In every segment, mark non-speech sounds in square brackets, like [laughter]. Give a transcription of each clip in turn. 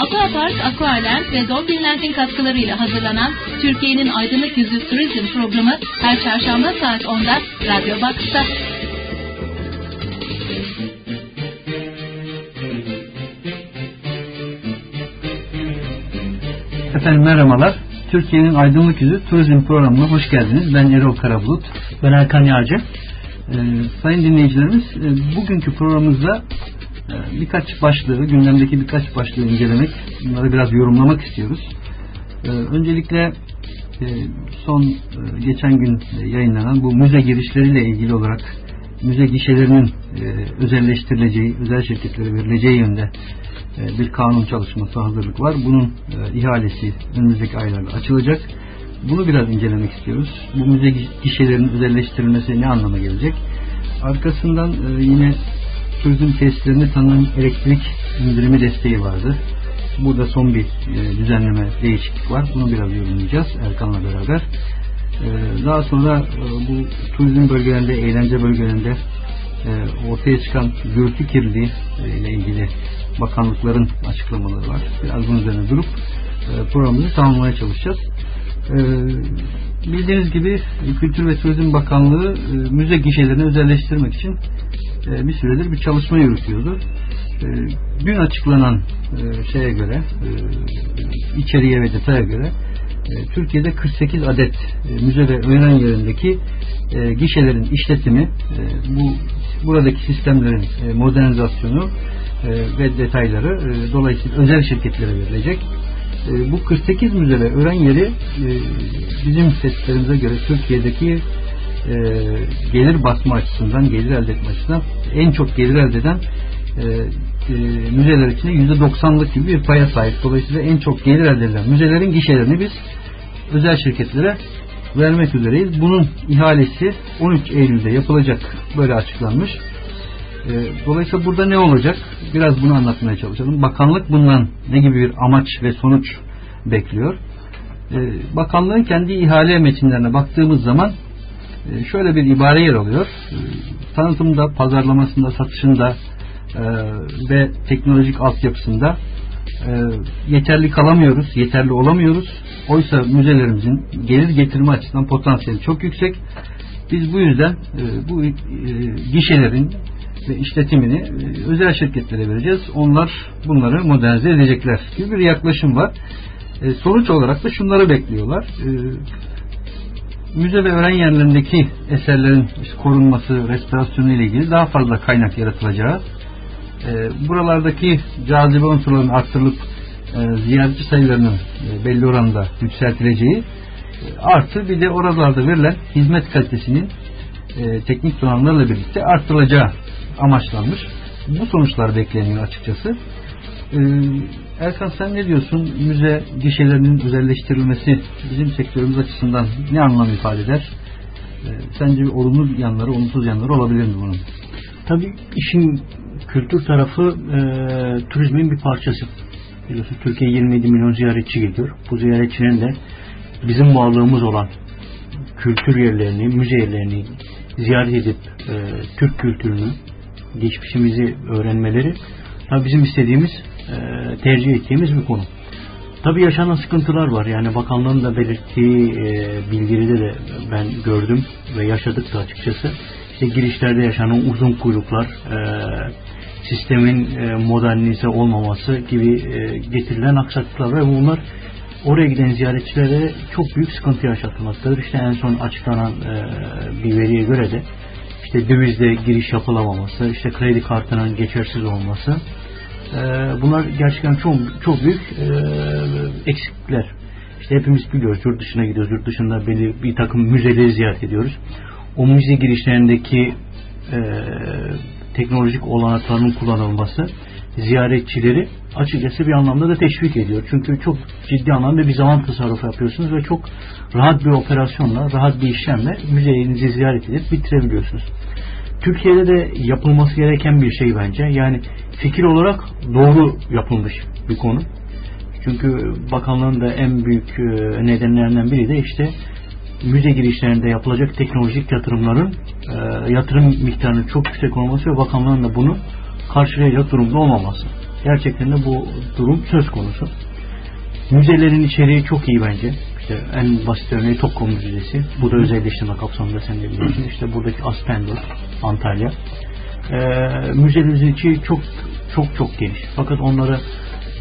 Aquapark, Aqualand ve Dolphinland'in katkılarıyla hazırlanan Türkiye'nin Aydınlık Yüzü Turizm programı her çarşamba saat 10'da Radyo Box'ta. Efendim merhabalar. Türkiye'nin Aydınlık Yüzü Turizm programına hoş geldiniz. Ben Erol Karabulut. Ben Erkan Yağcı. Ee, sayın dinleyicilerimiz, e, bugünkü programımızda birkaç başlığı, gündemdeki birkaç başlığı incelemek, bunları biraz yorumlamak istiyoruz. E, öncelikle e, son e, geçen gün yayınlanan bu müze girişleriyle ilgili olarak müze gişelerinin e, özelleştirileceği, özel şirketlere verileceği yönde bir kanun çalışması hazırlık var. Bunun ihalesi önümüzdeki aylarda açılacak. Bunu biraz incelemek istiyoruz. Bu müze gişelerinin özelleştirilmesi ne anlama gelecek? Arkasından yine turizm tesislerinde tanınan elektrik indirimi desteği vardı. Burada son bir düzenleme, değişiklik var. Bunu biraz yorumlayacağız Erkan'la beraber. Daha sonra bu turizm bölgelerinde, eğlence bölgelerinde ortaya çıkan gürültü kirliliği ile ilgili bakanlıkların açıklamaları var. Biraz bunun üzerine durup e, programımızı tamamlamaya çalışacağız. E, bildiğiniz gibi Kültür ve Turizm Bakanlığı e, müze gişelerini özelleştirmek için e, bir süredir bir çalışma yürütüyordu. E, dün açıklanan e, şeye göre e, içeriye ve detaya göre Türkiye'de 48 adet müze ve öğren yerindeki gişelerin işletimi bu buradaki sistemlerin modernizasyonu ve detayları dolayısıyla özel şirketlere verilecek. Bu 48 müze ve öğren yeri bizim testlerimize göre Türkiye'deki gelir basma açısından, gelir elde etme açısından en çok gelir elde eden müzeler içinde %90'lık gibi bir paya sahip. Dolayısıyla en çok gelir elde edilen müzelerin gişelerini biz özel şirketlere vermek üzereyiz. Bunun ihalesi 13 Eylül'de yapılacak. Böyle açıklanmış. E, dolayısıyla burada ne olacak? Biraz bunu anlatmaya çalışalım. Bakanlık bundan ne gibi bir amaç ve sonuç bekliyor? E, bakanlığın kendi ihale metinlerine baktığımız zaman e, şöyle bir ibare yer alıyor. E, tanıtımda, pazarlamasında, satışında e, ve teknolojik altyapısında e, yeterli kalamıyoruz, yeterli olamıyoruz. Oysa müzelerimizin gelir getirme açısından potansiyeli çok yüksek. Biz bu yüzden e, bu gişelerin ve işletimini özel şirketlere vereceğiz. Onlar bunları modernize edecekler gibi bir yaklaşım var. Sonuç olarak da şunları bekliyorlar. E, müze ve öğren yerlerindeki eserlerin korunması, restorasyonu ile ilgili daha fazla kaynak yaratılacağı, e, buralardaki cazibe unsurlarının arttırılıp e, ziyaretçi sayılarının e, belli oranda yükseltileceği, e, artı bir de oralarda verilen hizmet kalitesinin e, teknik donanımlarla birlikte arttırılacağı amaçlanmış. Bu sonuçlar bekleniyor açıkçası. Ee, Erkan sen ne diyorsun? Müze gişelerinin özelleştirilmesi bizim sektörümüz açısından ne anlam ifade eder? Ee, sence bir olumlu yanları, olumsuz yanları olabilir mi bunun? Tabii işin kültür tarafı e, turizmin bir parçası. Biliyorsun Türkiye 27 milyon ziyaretçi geliyor. Bu ziyaretçinin de bizim varlığımız olan kültür yerlerini, müze yerlerini ziyaret edip e, Türk kültürünü, geçmişimizi öğrenmeleri tabii bizim istediğimiz, tercih ettiğimiz bir konu. Tabii yaşanan sıkıntılar var. Yani bakanlığın da belirttiği e, bildiride de ben gördüm ve yaşadık da açıkçası. İşte girişlerde yaşanan uzun kuyruklar, e, sistemin e, modernize olmaması gibi e, getirilen aksaklıklar ve bunlar oraya giden ziyaretçilere çok büyük sıkıntı yaşatmaktadır. İşte en son açıklanan e, bir veriye göre de işte dövizde giriş yapılamaması, işte kredi kartının geçersiz olması e, bunlar gerçekten çok çok büyük e, eksiklikler. İşte hepimiz biliyoruz yurt dışına gidiyoruz. Yurt dışında belli bir takım müzeleri ziyaret ediyoruz. O müze girişlerindeki e, teknolojik olanakların kullanılması ziyaretçileri açıkçası bir anlamda da teşvik ediyor. Çünkü çok ciddi anlamda bir zaman tasarrufu yapıyorsunuz ve çok rahat bir operasyonla, rahat bir işlemle müzeyinizi ziyaret edip bitirebiliyorsunuz. Türkiye'de de yapılması gereken bir şey bence. Yani fikir olarak doğru yapılmış bir konu. Çünkü bakanlığın da en büyük e, nedenlerinden biri de işte müze girişlerinde yapılacak teknolojik yatırımların e, yatırım miktarının çok yüksek olması ve bakanlığın da bunu karşılayacak durumda olmaması. Gerçekten de bu durum söz konusu. Müzelerin içeriği çok iyi bence. İşte en basit örneği Topkapı Müzesi. Bu da özelleştirme kapsamında sen de biliyorsun. İşte buradaki Aspendos, Antalya. Ee, müzelerin içi çok çok çok geniş. Fakat onları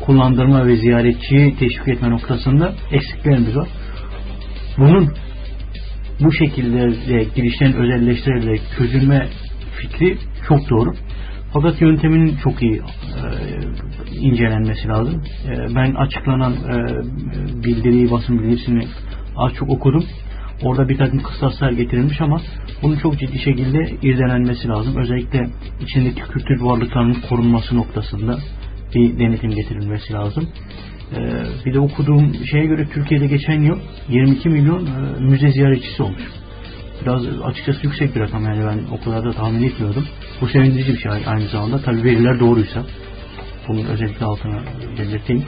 kullandırma ve ziyaretçiyi teşvik etme noktasında eksiklerimiz var. Bunun bu şekilde girişlerin özelleştirilerek çözülme fikri çok doğru. Fakat yönteminin çok iyi e, incelenmesi lazım. E, ben açıklanan e, bildiriyi, basın bildirisini az çok okudum. Orada bir takım kıstaslar getirilmiş ama bunun çok ciddi şekilde irdelenmesi lazım. Özellikle içindeki kültür varlıklarının korunması noktasında bir denetim getirilmesi lazım. Ee, bir de okuduğum şeye göre Türkiye'de geçen yıl 22 milyon e, müze ziyaretçisi olmuş. Biraz açıkçası yüksek bir rakam yani ben o kadar da tahmin etmiyordum. Bu sevindirici bir şey aynı zamanda. Tabi veriler doğruysa. Bunun özellikle altına belirteyim.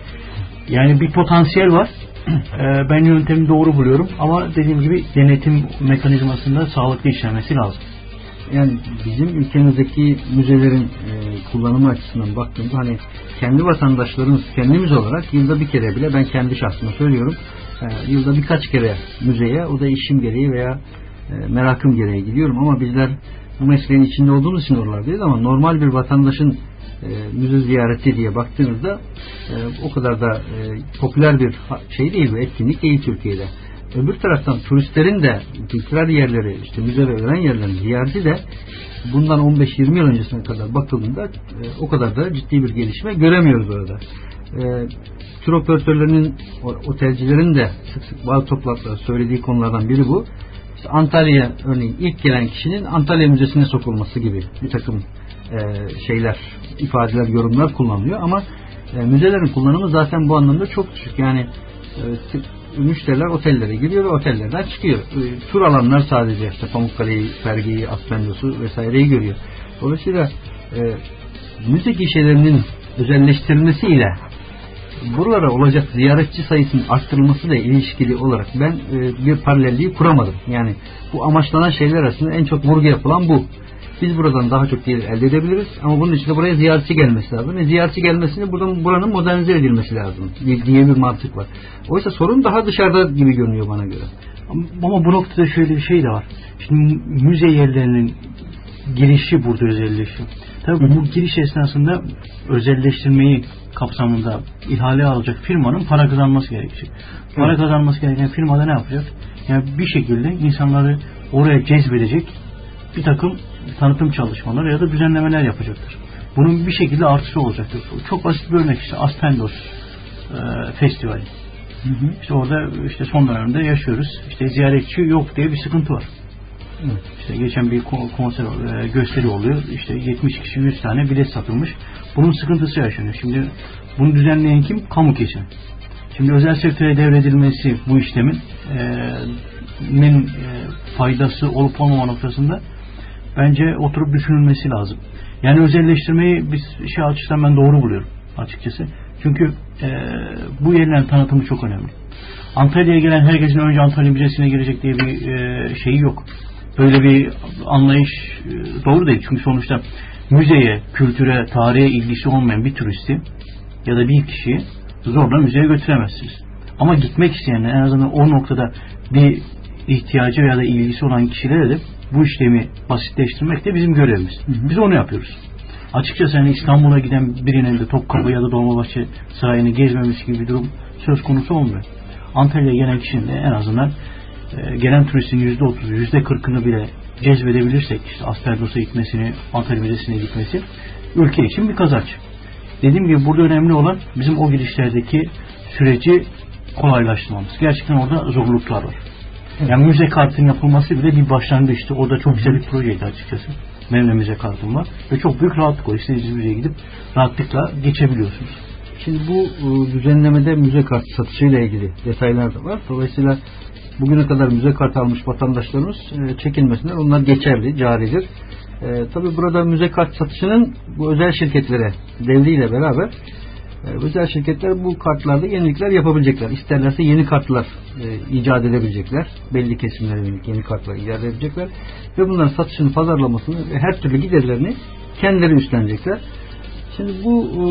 Yani bir potansiyel var. Ee, ben yöntemi doğru buluyorum ama dediğim gibi denetim mekanizmasında sağlıklı işlemesi lazım. Yani bizim ülkemizdeki müzelerin e, kullanımı açısından baktığımda hani kendi vatandaşlarımız kendimiz olarak yılda bir kere bile ben kendi şahsıma söylüyorum e, yılda birkaç kere müzeye o da işim gereği veya e, merakım gereği gidiyorum ama bizler bu mesleğin içinde olduğumuz için oralardayız ama normal bir vatandaşın e, müze ziyareti diye baktığınızda e, o kadar da e, popüler bir şey değil bu etkinlik değil Türkiye'de. Öbür taraftan turistlerin de kültürel yerleri, işte müze ve öğren yerlerini ziyareti de bundan 15-20 yıl öncesine kadar bakıldığında e, o kadar da ciddi bir gelişme göremiyoruz orada. E, tur operatörlerinin, otelcilerin de sık sık bazı toplantılarda söylediği konulardan biri bu. İşte Antalya örneğin ilk gelen kişinin Antalya Müzesi'ne sokulması gibi bir takım e, şeyler, ifadeler, yorumlar kullanılıyor ama e, müzelerin kullanımı zaten bu anlamda çok düşük. Yani e, müşteriler otellere gidiyor ve otellerden çıkıyor. E, tur alanlar sadece işte Pamukkale'yi, Fergi'yi, Aspendos'u vesaireyi görüyor. Dolayısıyla e, müze gişelerinin özelleştirilmesiyle buralara olacak ziyaretçi sayısının arttırılmasıyla ilişkili olarak ben e, bir paralelliği kuramadım. Yani bu amaçlanan şeyler arasında en çok vurgu yapılan bu. Biz buradan daha çok gelir elde edebiliriz ama bunun için de buraya ziyaretçi gelmesi lazım. Ve ziyaretçi gelmesini buradan buranın modernize edilmesi lazım diye bir mantık var. Oysa sorun daha dışarıda gibi görünüyor bana göre. Ama bu noktada şöyle bir şey de var. Şimdi müze yerlerinin girişi burada özelleşiyor. Tabii bu giriş esnasında özelleştirmeyi kapsamında ihale alacak firmanın para kazanması gerekecek. Para kazanması gereken firmada ne yapacak? Yani bir şekilde insanları oraya cezbedecek bir takım tanıtım çalışmaları ya da düzenlemeler yapacaktır. Bunun bir şekilde artışı olacaktır. Çok basit bir örnek işte Aspendos e, Festivali. Hı hı. İşte orada işte son dönemde yaşıyoruz. İşte ziyaretçi yok diye bir sıkıntı var. Hı. İşte geçen bir konser e, gösteri oluyor. İşte 70 kişi 100 tane bilet satılmış. Bunun sıkıntısı yaşanıyor. Şimdi bunu düzenleyen kim? Kamu kesimi. Şimdi özel sektöre devredilmesi bu işlemin e, min, e, faydası olup olmama noktasında bence oturup düşünülmesi lazım. Yani özelleştirmeyi biz şey açısından ben doğru buluyorum açıkçası. Çünkü e, bu yerlerin tanıtımı çok önemli. Antalya'ya gelen herkesin önce Antalya Müzesi'ne girecek diye bir e, şeyi yok. Böyle bir anlayış e, doğru değil. Çünkü sonuçta müzeye, kültüre, tarihe ilgisi olmayan bir turisti ya da bir kişiyi zorla müzeye götüremezsiniz. Ama gitmek isteyenler en azından o noktada bir ihtiyacı veya da ilgisi olan kişilere de bu işlemi basitleştirmek de bizim görevimiz. Hı hı. Biz onu yapıyoruz. Açıkçası yani İstanbul'a giden birinin de Topkapı ya da Dolmabahçe Sarayı'nı gezmemesi gibi bir durum söz konusu olmuyor. Antalya'ya gelen kişinin de en azından e, gelen turistin yüzde otuzu, yüzde kırkını bile cezbedebilirsek işte Asperdos'a gitmesini, Antalya Müzesi'ne gitmesi ülke için bir kazanç. Dediğim gibi burada önemli olan bizim o girişlerdeki süreci kolaylaştırmamız. Gerçekten orada zorluklar var. Yani müze kartının yapılması bile bir başlangıçtı. O da çok güzel bir projeydi açıkçası. Benim de müze kartım var. Ve çok büyük rahatlık o. İstediğiniz müzeye gidip rahatlıkla geçebiliyorsunuz. Şimdi bu e, düzenlemede müze kartı satışıyla ilgili detaylar da var. Dolayısıyla bugüne kadar müze kartı almış vatandaşlarımız e, çekinmesinler. Onlar geçerli, caridir. E, Tabi burada müze kart satışının bu özel şirketlere devriyle beraber e, özel şirketler bu kartlarda yenilikler yapabilecekler. İsterlerse yeni kartlar e, icat edebilecekler. Belli kesimlere yönelik yeni kartlar icat edebilecekler. Ve bunların satışını, pazarlamasını ve her türlü giderlerini kendileri üstlenecekler. Şimdi bu e,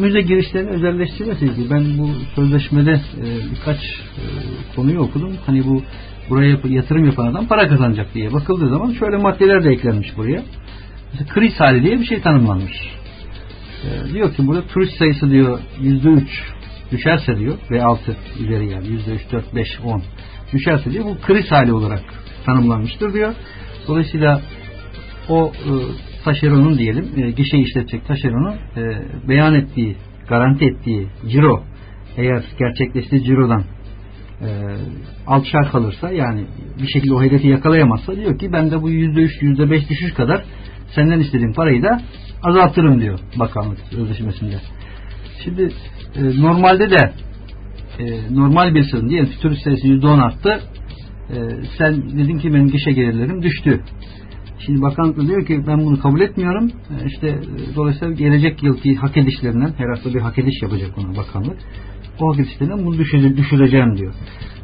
müze girişlerini özelleştirmesiyle ilgili ben bu sözleşmede e, birkaç e, konuyu okudum. Hani bu buraya yatırım yapan adam para kazanacak diye bakıldığı zaman şöyle maddeler de eklenmiş buraya. Mesela kriz hali diye bir şey tanımlanmış. E, diyor ki burada turist sayısı diyor yüzde üç düşerse diyor ve altı üzeri yani yüzde üç, dört, beş, on düşerse diyor bu kriz hali olarak tanımlanmıştır diyor. Dolayısıyla o e, taşeronun diyelim e, gişe işletecek taşeronun e, beyan ettiği, garanti ettiği ciro eğer gerçekleştiği cirodan e, altışar kalırsa yani bir şekilde o hedefi yakalayamazsa diyor ki ben de bu yüzde üç, yüzde beş düşüş kadar senden istediğim parayı da azaltırım diyor bakanlık sözleşmesinde. Şimdi e, normalde de e, normal bir sezon diyelim turist sayısı yüzde on arttı e, sen dedin ki benim gişe gelirlerim düştü Şimdi bakanlık da diyor ki ben bunu kabul etmiyorum. E, işte e, dolayısıyla gelecek yılki hak edişlerinden her hafta bir hak ediş yapacak ona bakanlık. O hak edişlerinden bunu düşüre, düşüreceğim diyor.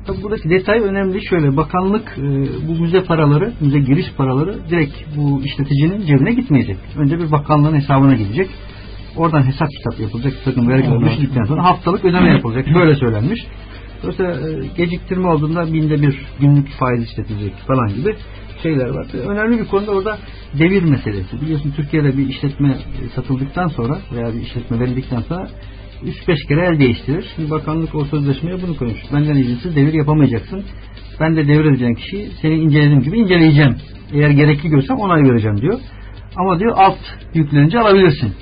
Tabi buradaki detay önemli. Şöyle bakanlık e, bu müze paraları, müze giriş paraları direkt bu işleticinin cebine gitmeyecek. Önce bir bakanlığın hesabına gidecek. Oradan hesap kitap yapılacak. Takım vergiler düştükten sonra haftalık ödeme yapılacak. Böyle söylenmiş. Dolayısıyla geciktirme olduğunda binde bir günlük faiz işletilecek falan gibi şeyler var. Önemli bir konuda orada devir meselesi. Biliyorsun Türkiye'de bir işletme satıldıktan sonra veya bir işletme verildikten sonra 3-5 kere el değiştirir. Şimdi bakanlık o sözleşmeye bunu koymuş. Benden izinsiz devir yapamayacaksın. Ben de devir edeceğim kişiyi seni incelediğim gibi inceleyeceğim. Eğer gerekli görsem onay vereceğim diyor. Ama diyor alt yüklenince alabilirsin.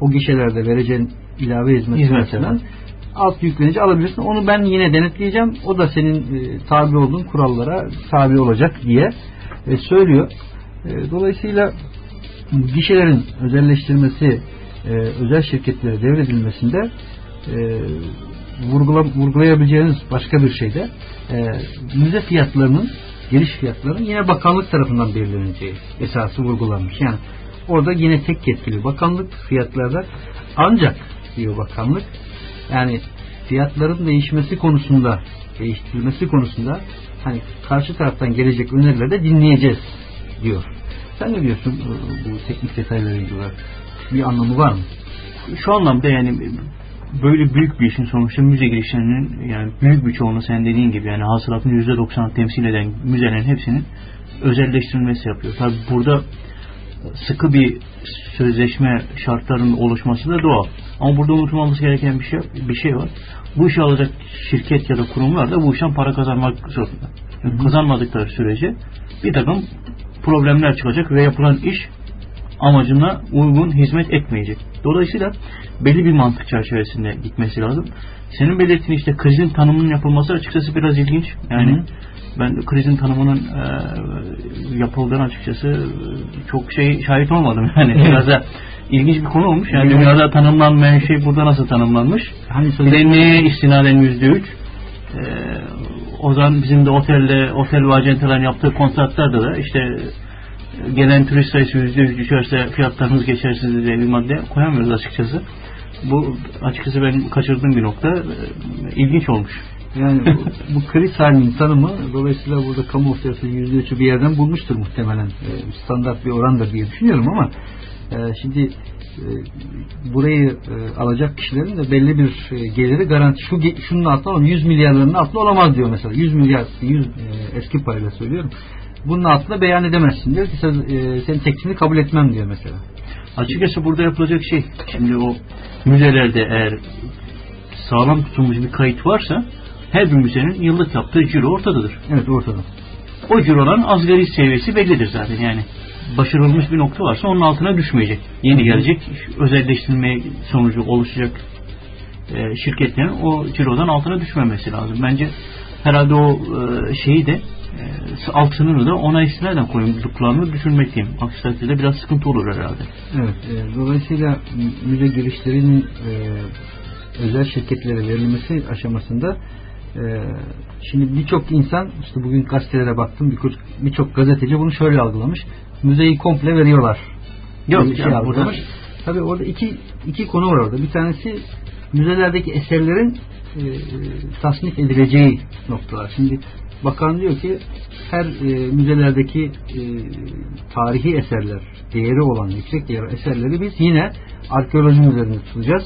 O gişelerde vereceğin ilave hizmet, hizmet alt yüklenince alabilirsin. Onu ben yine denetleyeceğim. O da senin e, tabi olduğun kurallara tabi olacak diye e, söylüyor. E, dolayısıyla gişelerin özelleştirmesi, e, özel şirketlere devredilmesinde e, vurgula, vurgulayabileceğiniz başka bir şey de e, müze fiyatlarının giriş fiyatlarının yine bakanlık tarafından belirleneceği esası vurgulanmış. Yani orada yine tek yetkili bakanlık fiyatlarda ancak diyor bakanlık yani fiyatların değişmesi konusunda değiştirilmesi konusunda hani karşı taraftan gelecek önerileri de dinleyeceğiz diyor. Sen ne diyorsun bu teknik detaylarla ilgili Bir anlamı var mı? Şu anlamda yani böyle büyük bir işin sonuçta müze girişlerinin yani büyük bir çoğunluğu sen dediğin gibi yani hasılatın %90'ı temsil eden müzelerin hepsinin özelleştirilmesi yapıyor. Tabi burada sıkı bir sözleşme şartlarının oluşması da doğal. Ama burada unutulmaması gereken bir şey bir şey var. Bu işi alacak şirket ya da kurumlar da bu işten para kazanmak zorunda. Yani kazanmadıkları sürece bir takım problemler çıkacak ve yapılan iş amacına uygun hizmet etmeyecek. Dolayısıyla belli bir mantık çerçevesinde gitmesi lazım. Senin belirttiğin işte krizin tanımının yapılması açıkçası biraz ilginç. Yani Hı. ben krizin tanımının e, yapıldığını açıkçası çok şey şahit olmadım. [laughs] Yani biraz da ilginç bir konu olmuş. Yani dünyada tanımlanmayan şey burada nasıl tanımlanmış? Hani bir de neye istinaden yüzde üç? Ee, o zaman bizim de otelde, otel ve acentaların yaptığı kontratlarda da işte gelen turist sayısı yüzde yüz düşerse fiyatlarınız geçersiz diye bir madde koyamıyoruz açıkçası. Bu açıkçası ben kaçırdığım bir nokta. ilginç olmuş. Yani bu, bu kriz halinin tanımı dolayısıyla burada kamu otoritesi yüzde üçü bir yerden bulmuştur muhtemelen. E, standart bir orandır diye düşünüyorum ama e, şimdi e, burayı e, alacak kişilerin de belli bir e, geliri garanti şu şunun altında olamaz 100 milyarların altında olamaz diyor mesela 100 milyar 100 e, eski parayla söylüyorum bunun altında beyan edemezsin diyor ki sen, e, senin teklifini kabul etmem diyor mesela açıkçası burada yapılacak şey şimdi o müzelerde eğer sağlam tutulmuş bir kayıt varsa her bir müzenin yıllık yaptığı ciro ortadadır. Evet ortada. O ciroların asgari seviyesi bellidir zaten yani başarılmış bir nokta varsa onun altına düşmeyecek. Yeni gelecek özelleştirme sonucu oluşacak e, şirketlerin o cirodan altına düşmemesi lazım. Bence herhalde o e, şeyi de e, alt sınırı da ona istinaden koyduklarını düşünmekteyim. Aksi takdirde biraz sıkıntı olur herhalde. Evet. E, dolayısıyla müze girişlerinin e, özel şirketlere verilmesi aşamasında e, şimdi birçok insan işte bugün gazetelere baktım birçok gazeteci bunu şöyle algılamış müzeyi komple veriyorlar. Yok şey yani burada. Tabii orada iki, iki konu var orada. Bir tanesi müzelerdeki eserlerin e, tasnif edileceği noktalar. Şimdi bakan diyor ki her e, müzelerdeki e, tarihi eserler, değeri olan, yüksek değerli eserleri biz yine arkeoloji üzerinde tutacağız.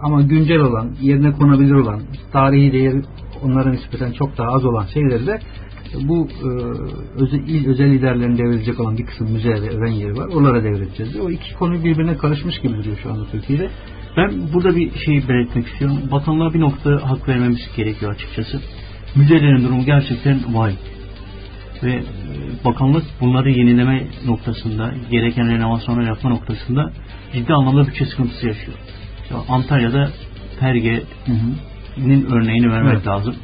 Ama güncel olan, yerine konabilir olan, tarihi değeri onlara nispeten çok daha az olan şeyleri de bu e, özel, il özel liderlerin devrilecek olan bir kısım müze ve öven yeri var. Onlara devredeceğiz. O iki konu birbirine karışmış gibi duruyor şu anda Türkiye'de. Ben burada bir şey belirtmek istiyorum. Bakanlığa bir nokta hak vermemiz gerekiyor açıkçası. Müzelerin durumu gerçekten vay. Ve e, bakanlık bunları yenileme noktasında, gereken renovasyonlar yapma noktasında ciddi anlamda bütçe sıkıntısı yaşıyor. İşte Antalya'da Perge'nin örneğini vermek evet. lazım.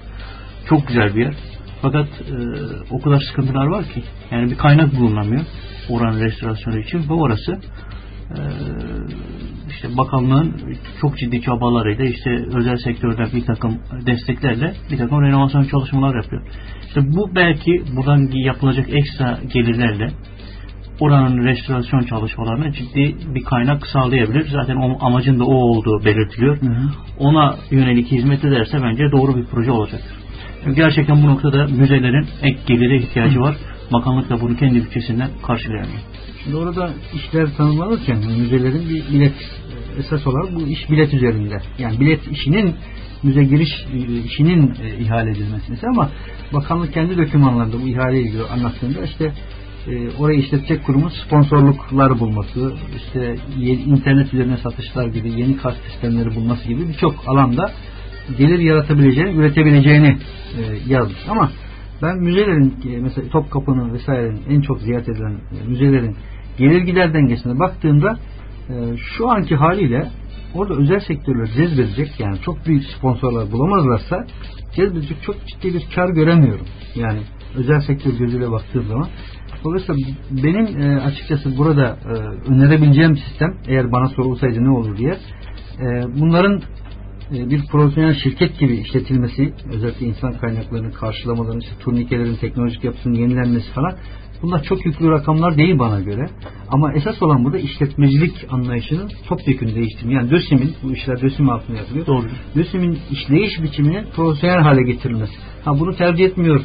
Çok güzel bir yer. Fakat e, o kadar sıkıntılar var ki. Yani bir kaynak bulunamıyor oranın restorasyonu için ve orası e, işte bakanlığın çok ciddi çabalarıyla işte özel sektörden bir takım desteklerle bir takım renovasyon çalışmalar yapıyor. İşte bu belki buradan yapılacak ekstra gelirlerle oranın restorasyon çalışmalarına ciddi bir kaynak sağlayabilir. Zaten o amacın da o olduğu belirtiliyor. Hı hı. Ona yönelik hizmet ederse bence doğru bir proje olacaktır. Gerçekten bu noktada müzelerin ek gelire ihtiyacı var. Bakanlık da bunu kendi bütçesinden karşılayamıyor. Şimdi orada işler tanımlanırken müzelerin bir bilet esas olarak bu iş bilet üzerinde. Yani bilet işinin müze giriş işinin e, ihale edilmesi ama bakanlık kendi dokümanlarında bu ihale ilgili anlattığında işte e, orayı işletecek kurumun sponsorluklar bulması, işte internet üzerine satışlar gibi yeni kart sistemleri bulması gibi birçok alanda gelir yaratabileceğini, üretebileceğini e, yazmış. Ama ben müzelerin e, mesela Topkapı'nın vesairenin en çok ziyaret edilen e, müzelerin gelir gider dengesine baktığımda e, şu anki haliyle orada özel sektörler cezbedecek yani çok büyük sponsorlar bulamazlarsa cezbedecek çok ciddi bir kar göremiyorum. Yani özel sektör gözüyle baktığım zaman Dolayısıyla benim açıkçası burada önerebileceğim sistem eğer bana sorulsaydı ne olur diye bunların bir profesyonel şirket gibi işletilmesi, özellikle insan kaynaklarının karşılamaların, işte turnikelerin teknolojik yapısının yenilenmesi falan bunlar çok yüklü rakamlar değil bana göre. Ama esas olan burada işletmecilik anlayışının topyekun değiştirme. Yani DÖSİM'in, bu işler DÖSİM altında yapılıyor. Doğru. DÖSİM'in işleyiş biçiminin profesyonel hale getirilmesi. Ha bunu tercih etmiyor.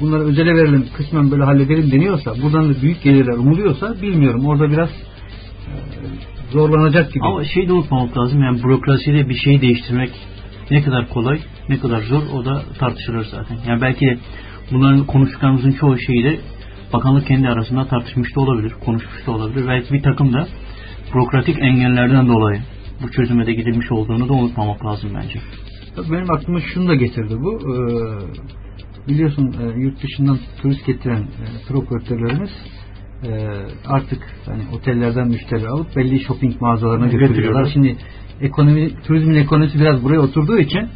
Bunları özele verelim, kısmen böyle halledelim deniyorsa, buradan da büyük gelirler umuluyorsa bilmiyorum. Orada biraz zorlanacak gibi. Ama şey de unutmamak lazım yani bürokraside bir şeyi değiştirmek ne kadar kolay ne kadar zor o da tartışılır zaten. Yani belki bunların konuştuklarımızın çoğu şeyi de bakanlık kendi arasında tartışmış da olabilir, konuşmuş da olabilir. Belki bir takım da bürokratik engellerden dolayı bu çözüme de gidilmiş olduğunu da unutmamak lazım bence. Benim aklıma şunu da getirdi bu. Ee, biliyorsun e, yurt dışından turist getiren e, tur operatörlerimiz e, artık hani otellerden müşteri alıp belli shopping mağazalarına götürüyorlar. Şimdi ekonomi, turizmin ekonomisi biraz buraya oturduğu için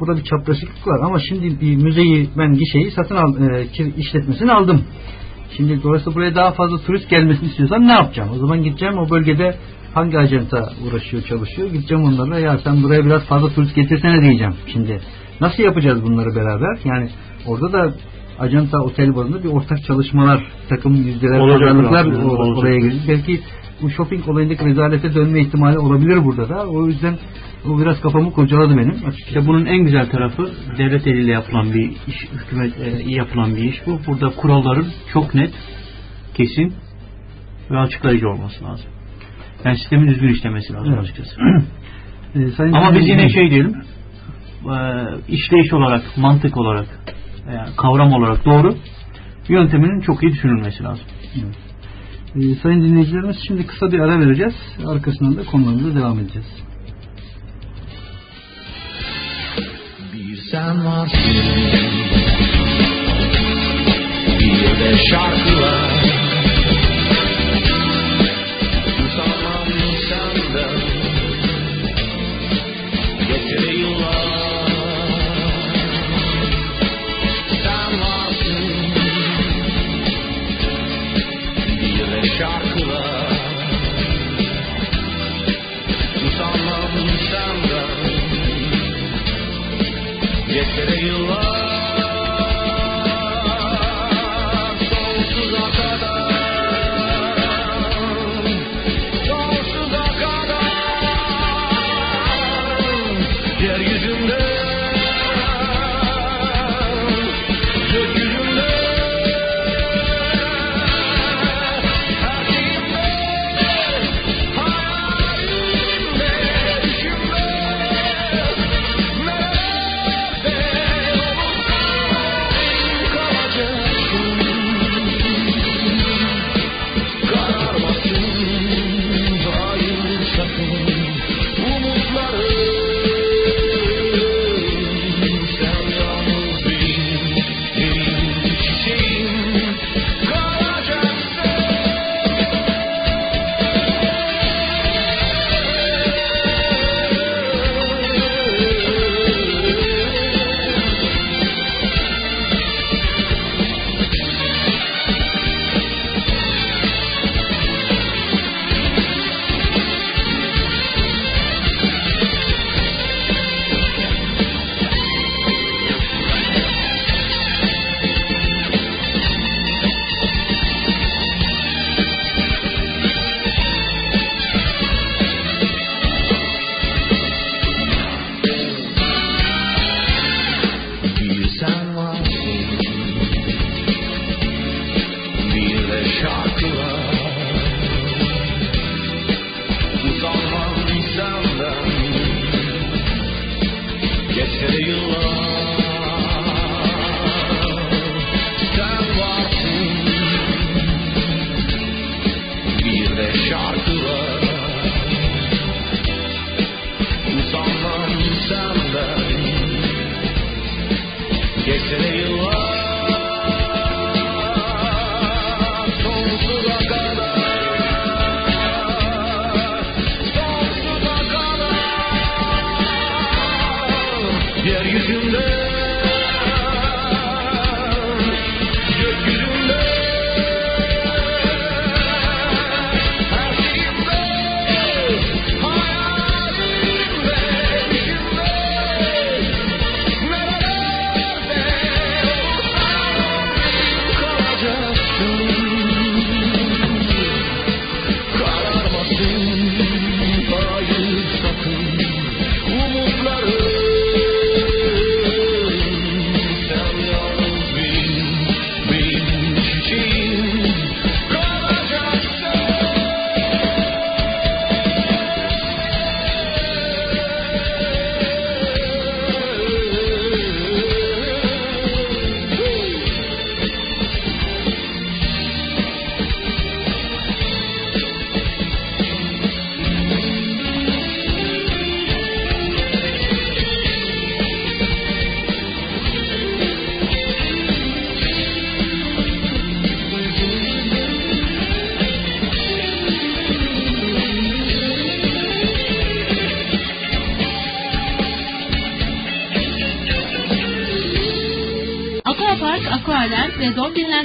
burada bir çapraşıklık var. Ama şimdi bir müzeyi ben gişeyi satın al, e, işletmesini aldım. Şimdi dolayısıyla buraya daha fazla turist gelmesini istiyorsam ne yapacağım? O zaman gideceğim o bölgede hangi ajanta uğraşıyor çalışıyor gideceğim onlarla ya sen buraya biraz fazla turist getirsene diyeceğim şimdi. Nasıl yapacağız bunları beraber? Yani orada da Ajanta Otel bazında bir ortak çalışmalar, takım yüzdeler, pazarlıklar oraya girecek. Belki bu shopping olayındaki rezalete dönme ihtimali olabilir burada da. O yüzden bu biraz kafamı kurcaladı benim. İşte bunun en güzel tarafı devlet eliyle yapılan bir iş, hükümet e, yapılan bir iş bu. Burada kuralların çok net, kesin ve açıklayıcı olması lazım. Yani sistemin düzgün işlemesi lazım evet. açıkçası. [clears throat] e, Ama biz yine şey diyelim, e, işleyiş olarak, mantık olarak yani kavram olarak doğru yönteminin çok iyi düşünülmesi lazım. Evet. Ee, sayın dinleyicilerimiz şimdi kısa bir ara vereceğiz. Arkasından da konularımıza devam edeceğiz. Bir sen varsın Bir de şarkılar Thank you. Ve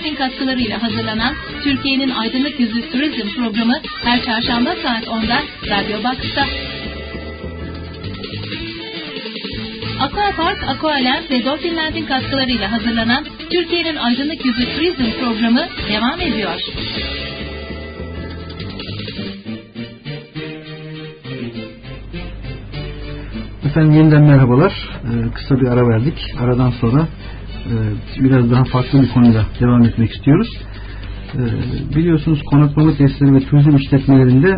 Dinlent'in katkılarıyla hazırlanan Türkiye'nin Aydınlık Yüzü Turizm programı her çarşamba saat 10'da Radyo Box'ta. Aquapark, Aqualent ve Dolphin Land'in katkılarıyla hazırlanan Türkiye'nin Aydınlık Yüzü Turizm programı devam ediyor. Efendim yeniden merhabalar. Ee, kısa bir ara verdik. Aradan sonra biraz daha farklı bir konuda devam etmek istiyoruz. E, biliyorsunuz konaklama tesisleri ve turizm işletmelerinde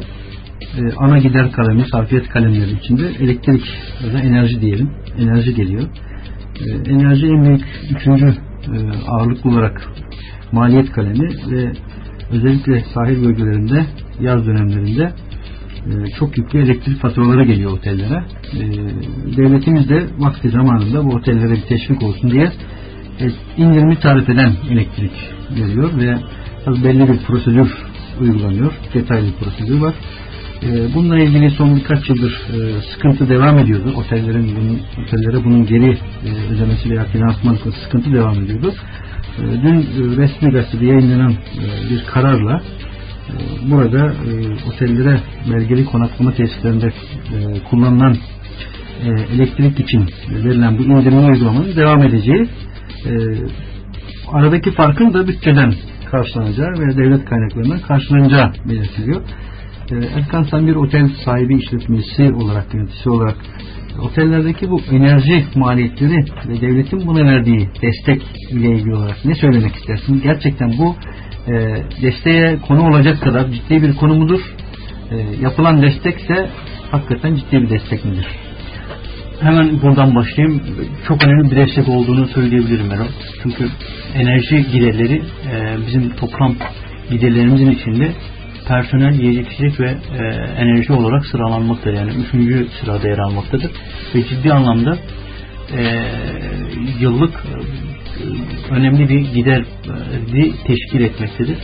e, ana gider kalemi, sarfiyet kalemleri içinde elektrik ya da enerji diyelim. Enerji geliyor. Enerji en büyük üçüncü ağırlıklı olarak maliyet kalemi ve özellikle sahil bölgelerinde yaz dönemlerinde çok yüklü elektrik faturaları geliyor otellere. Devletimiz de vakti zamanında bu otellere bir teşvik olsun diye indirimi tarif eden elektrik veriyor ve belli bir prosedür uygulanıyor. Detaylı bir prosedür var. Ee, bununla ilgili son birkaç yıldır e, sıkıntı devam ediyordu. Otellerin bunun, otellere bunun geri e, ödemesi veya finansman sıkıntı devam ediyordu. E, dün resmi gazetede yayınlanan bir kararla burada otellere belgeli konaklama tesislerinde kullanılan elektrik için verilen bu indirme uygulamanın devam edeceği e, aradaki farkın da bütçeden karşılanacağı ve devlet kaynaklarından karşılanacağı belirtiliyor. E, Erkan sen bir otel sahibi işletmesi olarak, yöneticisi olarak otellerdeki bu enerji maliyetleri ve devletin buna verdiği destek ile ilgili olarak ne söylemek istersin? Gerçekten bu e, desteğe konu olacak kadar ciddi bir konu mudur? E, yapılan destekse hakikaten ciddi bir destek midir? Hemen buradan başlayayım. Çok önemli bir destek olduğunu söyleyebilirim ben. Çünkü enerji giderleri e, bizim toplam giderlerimizin içinde personel, yiyecek içecek ve e, enerji olarak sıralanmaktadır. Yani üçüncü sırada yer almaktadır. Ve ciddi anlamda e, yıllık e, önemli bir gider teşkil etmektedir.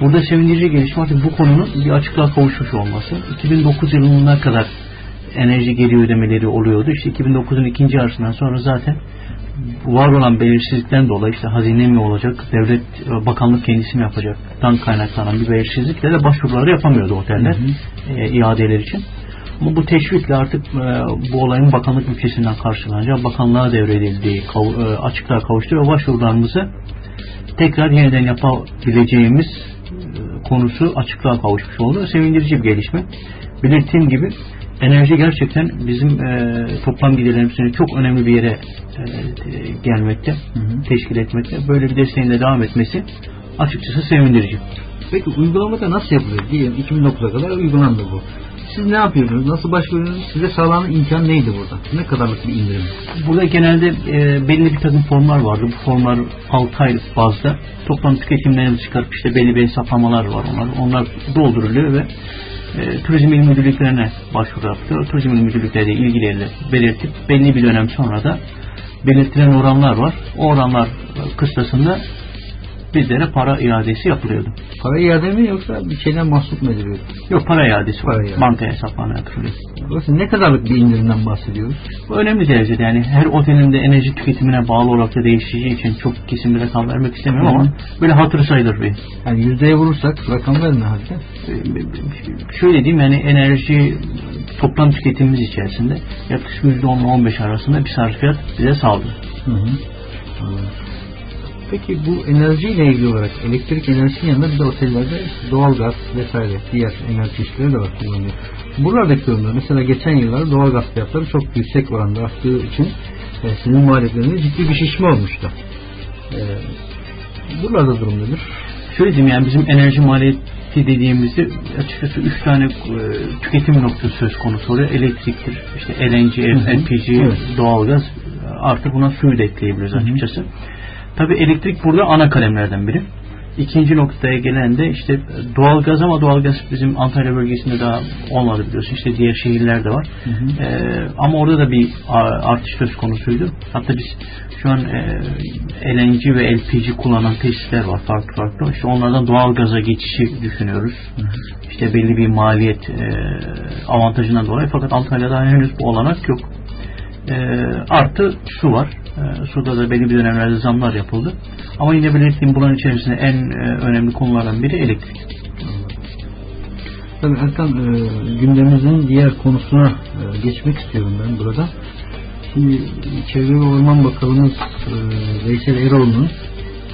Burada sevindirici gelişme artık bu konunun bir açıklığa kavuşmuş olması. 2009 yılına kadar enerji geri ödemeleri oluyordu. İşte 2009'un ikinci yarısından sonra zaten var olan belirsizlikten dolayı işte hazine mi olacak, devlet e, bakanlık kendisi mi yapacak dan kaynaklanan bir belirsizlikle de başvuruları yapamıyordu oteller hı hı. E, iadeler için. Ama bu teşvikle artık e, bu olayın bakanlık bütçesinden karşılanacağı, bakanlığa devredildiği kav, e, açıklığa kavuştu ve başvurularımızı tekrar yeniden yapabileceğimiz e, konusu açıklığa kavuşmuş oldu. Sevindirici bir gelişme. Belirttiğim gibi enerji gerçekten bizim e, toplam giderlerimizin çok önemli bir yere e, gelmekte, hı hı. teşkil etmekte. Böyle bir desteğin de devam etmesi açıkçası sevindirici. Peki uygulamada nasıl yapılıyor? Diyelim 2009'a kadar uygulandı bu. Siz ne yapıyorsunuz? Nasıl başvuruyorsunuz? Size sağlanan imkan neydi burada? Ne kadarlık bir indirim? Burada genelde e, belli bir takım formlar vardı. Bu formlar 6 aylık bazda toplam tüketimlerimizi çıkarıp işte belli bir hesaplamalar var. Onlar, onlar dolduruluyor ve e, turizm il müdürlüklerine başvuru yapıyor. Turizm il müdürlükleri de ilgilerini belirtip belli bir dönem sonra da belirtilen oranlar var. O oranlar kıstasında bizlere para iadesi yapılıyordu. Para iade mi yoksa bir şeyden mahsup mu ediliyor? Yok para iadesi Para var. iadesi. Bankaya hesaplarına yatırılıyor. Dolayısıyla ne kadarlık bir indirimden bahsediyoruz? Bu önemli derecede yani her otelin de enerji tüketimine bağlı olarak da değişeceği için çok kesin bir rakam vermek istemiyorum Hı ama böyle hatır sayılır bir. Yani yüzdeye vurursak rakam verme halde. Ee, Şöyle diyeyim yani enerji toplam tüketimimiz içerisinde yaklaşık %10 ile 15 arasında bir sarfiyat bize sağlıyor. Hı hı. Anladım. Peki bu enerjiyle ilgili olarak elektrik enerjisinin yanında bir de otellerde doğalgaz vesaire diğer enerji çeşitleri de var kullanılıyor. Buralardaki durumda mesela geçen yıllarda doğalgaz fiyatları çok yüksek oranda arttığı için e, sizin maliyetlerinde ciddi bir şişme olmuştu. E, buralarda durum nedir? Şöyle diyeyim yani bizim enerji maliyeti dediğimizde açıkçası 3 tane e, tüketim noktası söz konusu oluyor. Elektriktir, işte LNG. LPG, Evet. doğalgaz artık buna suyu da ekleyebiliriz Hı hı. Tabi elektrik burada ana kalemlerden biri. İkinci noktaya gelen de işte doğalgaz ama doğalgaz bizim Antalya bölgesinde daha olmadı biliyorsun. İşte diğer şehirlerde var. Hı hı. Ee, ama orada da bir artış söz konusuydu. Hatta biz şu an e, LNG ve LPG kullanan tesisler var farklı farklı. İşte onlardan doğalgaza geçişi düşünüyoruz. İşte belli bir maliyet e, avantajından dolayı fakat Antalya'da henüz bu olanak yok. E, artı su var. E, suda da belli bir dönemlerde zamlar yapıldı. Ama yine belirttiğim bunların içerisinde en e, önemli konulardan biri elektrik. Tabii Erkan e, gündemimizin diğer konusuna e, geçmek istiyorum ben burada. Şimdi Çevre ve Orman Bakanımız e, Veysel Eroğlu'nun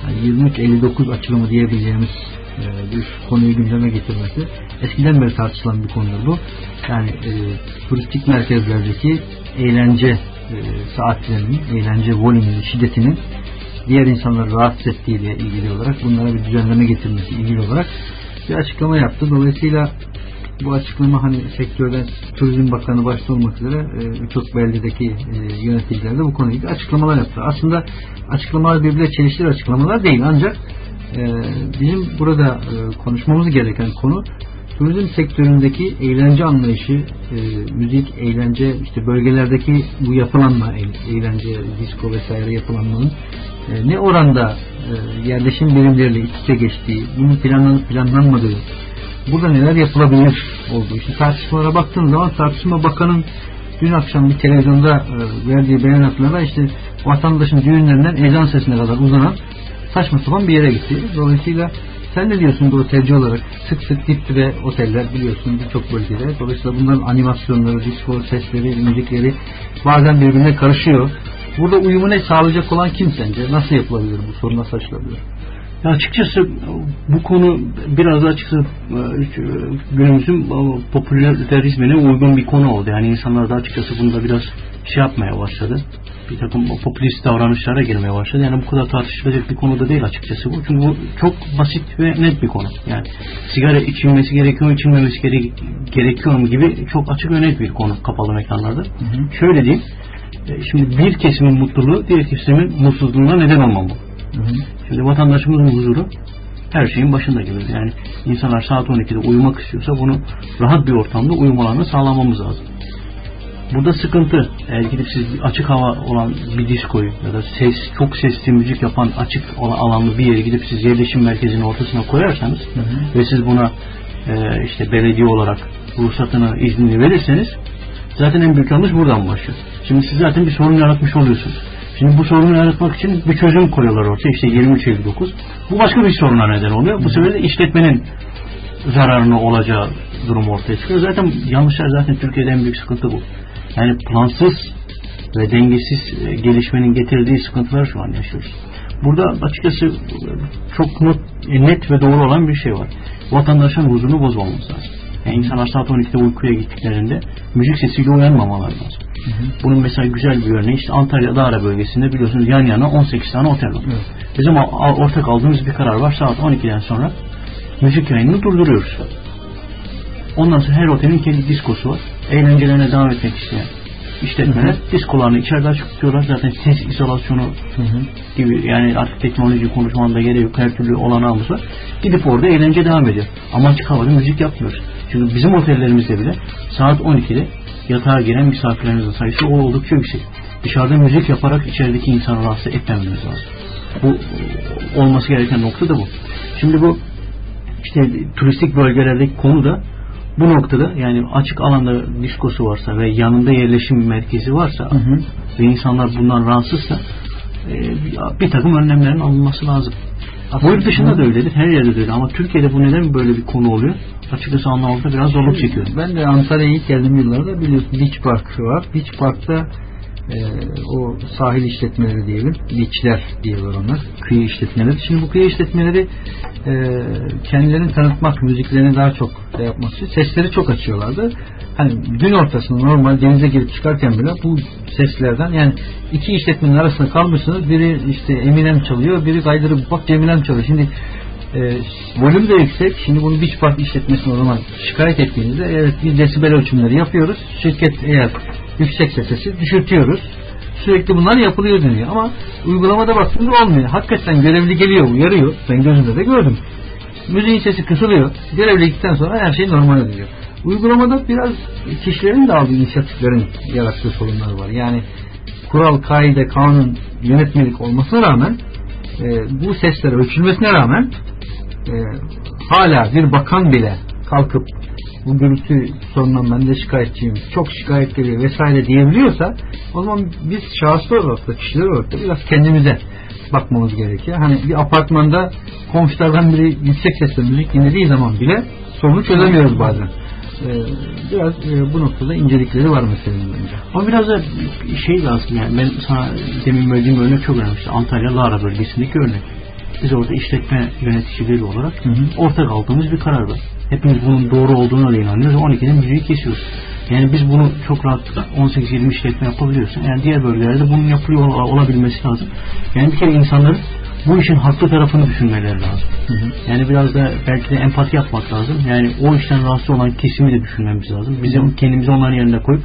yani 2359 açılımı diyebileceğimiz e, bir konuyu gündeme getirmesi eskiden beri tartışılan bir konudur bu. Yani e, turistik merkezlerdeki eğlence e, saatlerinin, eğlence volümünün, şiddetinin diğer insanları rahatsız ettiğiyle ilgili olarak bunlara bir düzenleme getirmesi ilgili olarak bir açıklama yaptı. Dolayısıyla bu açıklama hani sektörden Turizm Bakanı başta olmak üzere e, birçok beldedeki e, yöneticiler de bu konuyla ilgili açıklamalar yaptı. Aslında açıklamalar birbirine çelişkili açıklamalar değil ancak e, bizim burada e, konuşmamız gereken konu turizm sektöründeki eğlence anlayışı, e, müzik, eğlence, işte bölgelerdeki bu yapılanma, e- eğlence, disco vesaire yapılanmanın e, ne oranda e, yerleşim birimleriyle iç içe geçtiği, bunun planlanıp planlanmadığı, burada neler yapılabilir olduğu. İşte tartışmalara baktığım zaman tartışma bakanın dün akşam bir televizyonda e, verdiği beyanatlarda işte vatandaşın düğünlerinden ezan sesine kadar uzanan saçma sapan bir yere gitti. Dolayısıyla sen ne diyorsun otelci olarak? Sık sık dip dibe oteller biliyorsun birçok bölgede. Dolayısıyla bunların animasyonları, disco sesleri, müzikleri bazen birbirine karışıyor. Burada uyumu ne sağlayacak olan kim sence? Nasıl yapılabilir bu sorun nasıl? Ya açıkçası bu konu biraz da açıkçası e, günümüzün e, popülerizmine uygun bir konu oldu. Yani insanlar da açıkçası bunda biraz şey yapmaya başladı. Bir takım popülist davranışlara girmeye başladı. Yani bu kadar tartışılacak bir konu da değil açıkçası bu. Çünkü bu çok basit ve net bir konu. Yani sigara içilmesi gerekiyor mu içilmemesi gere- gerekiyor mu gibi çok açık ve net bir konu kapalı mekanlarda. hı. Şöyle diyeyim. e, Şimdi bir kesimin mutluluğu diğer kesimin mutsuzluğuna neden olmamalı. Hı hı. Şimdi vatandaşımızın huzuru her şeyin başında gibi. Yani insanlar saat 12'de uyumak istiyorsa bunu rahat bir ortamda uyumalarını sağlamamız lazım. Burada sıkıntı eğer gidip siz açık hava olan bir diskoyu ya da ses çok sesli müzik yapan açık alanlı bir yere gidip siz yerleşim merkezinin ortasına koyarsanız Hı hı. ve siz buna e, işte belediye olarak ruhsatını iznini verirseniz zaten en büyük yanlış buradan başlıyor. Şimdi siz zaten bir sorun yaratmış oluyorsunuz. Şimdi bu sorunu yaratmak için bir çözüm koyuyorlar ortaya işte 2359. Bu başka bir soruna neden oluyor. Bu sefer de işletmenin zararına olacağı durum ortaya çıkıyor. Zaten yanlışlar zaten Türkiye'de en büyük sıkıntı bu. Yani plansız ve dengesiz e, gelişmenin getirdiği sıkıntılar şu an yaşıyoruz. Burada açıkçası çok net, net ve doğru olan bir şey var. Vatandaşın huzurunu bozmamamız lazım. Yani insanlar saat 12'de uykuya gittiklerinde müzik sesiyle uyanmamaları lazım. Bunun mesela güzel bir örneği işte Antalya Dağra bölgesinde biliyorsunuz yan yana 18 tane otel var. Evet. Bizim ortak aldığımız bir karar var. Saat 12'den sonra müzik yayınını durduruyoruz. Ondan sonra her otelin kendi diskosu var. Eğlencelerine devam etmek isteyen işletmeler diskolarını içeride açık tutuyorlar. Zaten ses izolasyonu Hı hı. gibi yani artık teknoloji konuşmanın da gereği yok. Her türlü olanağımız var. Gidip orada eğlence devam ediyor. Ama açık havada müzik yapmıyoruz. Çünkü bizim otellerimizde bile saat 12'de yatağa giren misafirlerimizin sayısı o oldukça yüksek. Dışarıda müzik yaparak içerideki insanı rahatsız etmememiz lazım. Bu olması gereken nokta da bu. Şimdi bu işte turistik bölgelerdeki konu da bu noktada yani açık alanda diskosu varsa ve yanında yerleşim merkezi varsa hı hı. ve insanlar bundan rahatsızsa e, bir takım önlemlerin alınması lazım. Aslında bu yurt dışında da öyledir. Her yerde de öyle. Ama Türkiye'de bu neden böyle bir konu oluyor? Açıkçası anlamakta biraz zorluk çekiyorum. Ben de Antalya'ya ilk geldiğim yıllarda biliyorsun Beach Park var. Beach Park'ta e, o sahil işletmeleri diyelim. Beachler diyorlar onlar. Kıyı işletmeleri. Şimdi bu kıyı işletmeleri e, kendilerini tanıtmak, müziklerini daha çok şey yapmak için sesleri çok açıyorlardı. Hani gün ortasında normal denize girip çıkarken bile bu seslerden yani iki işletmenin arasında kalmışsınız. Biri işte Eminem çalıyor, biri kaydırıp bak Cemilem çalıyor. Şimdi e, volüm de yüksek. Şimdi bunu Beach Park işletmesine o zaman şikayet ettiğinizde evet biz desibel ölçümleri yapıyoruz. Şirket eğer yüksek sesi düşürtüyoruz. Sürekli bunlar yapılıyor deniyor. Ama uygulamada baktığımda olmuyor. Hakikaten görevli geliyor, uyarıyor. Ben gözümde de gördüm. Müziğin sesi kısılıyor. Görevli gittikten sonra her şey normal oluyor. Uygulamada biraz kişilerin de aldığı inisiyatiflerin yarattığı sorunlar var. Yani kural, kaide, kanun, yönetmelik olmasına rağmen e, bu sesler ölçülmesine rağmen e, hala bir bakan bile kalkıp bu gürültü sorunundan ben de şikayetçiyim, çok şikayet geliyor vesaire diyebiliyorsa o zaman biz şahıslar olarak da kişiler olarak da biraz kendimize bakmamız gerekiyor. Hani bir apartmanda komşulardan biri yüksek sesle müzik dinlediği zaman bile sorunu çözemiyoruz bazen. Ee, biraz e, bu noktada incelikleri var meselenin bence. Ama biraz da şey lazım yani ben sana demin verdiğim örnek çok önemli. İşte Antalya Lara bölgesindeki örnek. Biz orada işletme yöneticileri olarak hı hı. ortak aldığımız bir karar var. Hepimiz bunun doğru olduğuna da inanıyoruz. 12'den müziği kesiyoruz. Yani biz bunu çok rahatlıkla 18-20 işletme yapabiliyorsun. Yani diğer bölgelerde bunun yapılıyor olabilmesi lazım. Yani bir kere insanların bu işin haklı tarafını düşünmeleri lazım. Hı hı. Yani biraz da belki de empati yapmak lazım. Yani o işten rahatsız olan kesimi de düşünmemiz lazım. Hı. kendimizi onların yerine koyup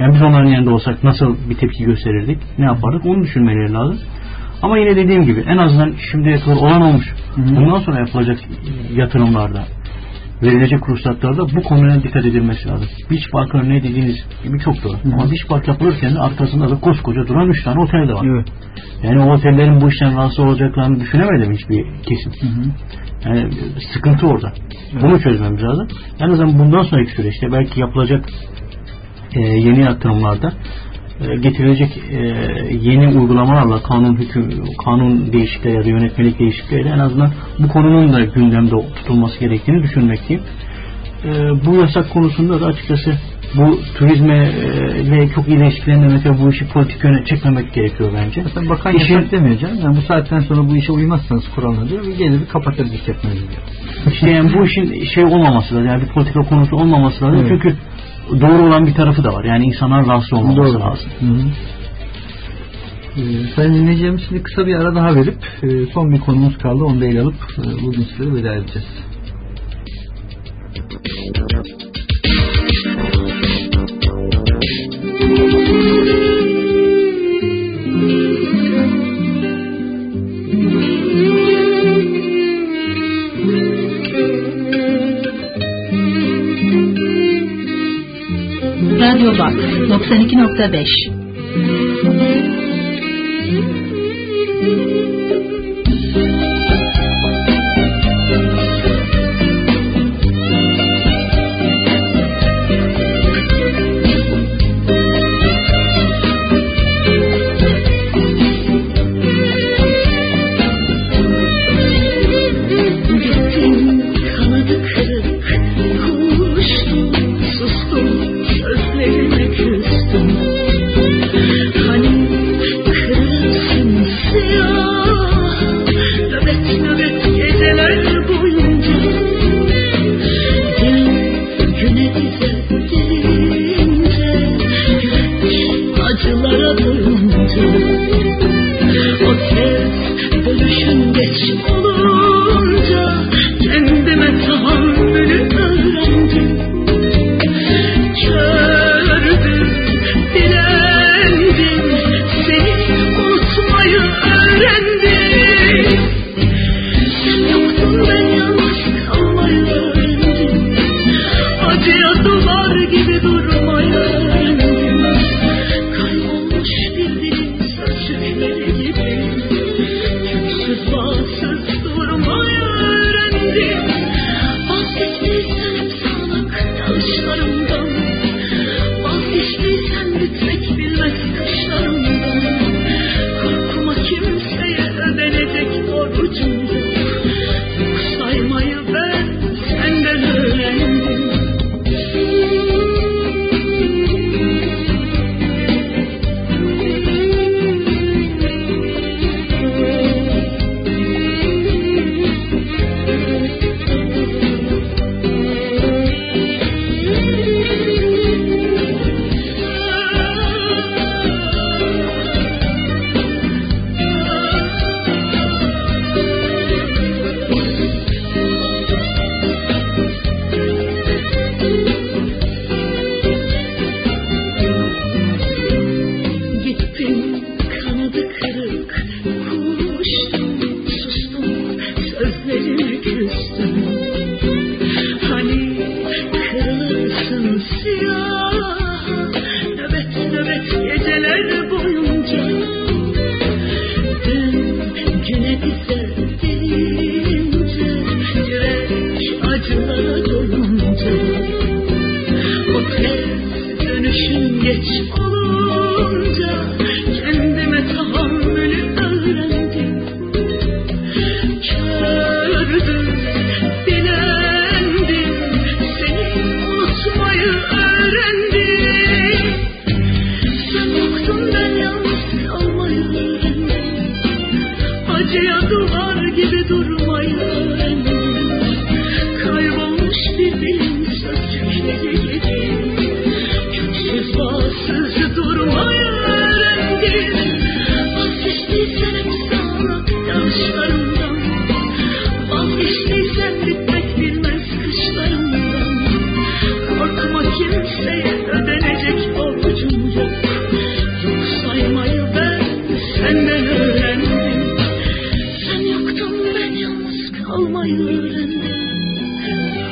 yani biz onların yerinde olsak nasıl bir tepki gösterirdik, ne yapardık onu düşünmeleri lazım. Ama yine dediğim gibi en azından şimdiye kadar olan olmuş. Hı hı. Bundan sonra yapılacak yatırımlarda verilecek ruhsatlarda bu konuya dikkat edilmesi lazım. Beach Park örneği dediğiniz gibi çok doğru. Hı. Ama Beach Park yapılırken de arkasında da koskoca duran 3 tane otel de var. Evet. Yani o otellerin bu işten rahatsız olacaklarını düşünemedim hiçbir kesim. Hı hı. Yani sıkıntı orada. Evet. Bunu çözmemiz lazım. En azından bundan sonraki süreçte belki yapılacak e, yeni yatırımlarda getirilecek e, yeni uygulamalarla kanun hüküm kanun değişikliği ya da yönetmelik değişikliğiyle en azından bu konunun da gündemde tutulması gerektiğini düşünmekteyim. E, bu yasak konusunda da açıkçası bu turizme ile çok ilişkilerinde mesela bu işi politik yöne çekmemek gerekiyor bence. Mesela bakan İşin, yasak demiyor canım. Yani bu saatten sonra bu işe uymazsanız kuralına diyor. Bir gelir bir kapatır işletmenizi diyor. İşte yani bu işin şey olmaması lazım. Yani bir politika konusu olmaması lazım. Evet. Çünkü doğru olan bir tarafı da var. Yani insanlar rahatsız olmaması doğru. lazım. Hı hı. Ee, sayın dinleyeceğimiz şimdi kısa bir ara daha verip e, son bir konumuz kaldı. Onu da ele alıp e, bugün sizlere veda edeceğiz. Radyo Bak 92.5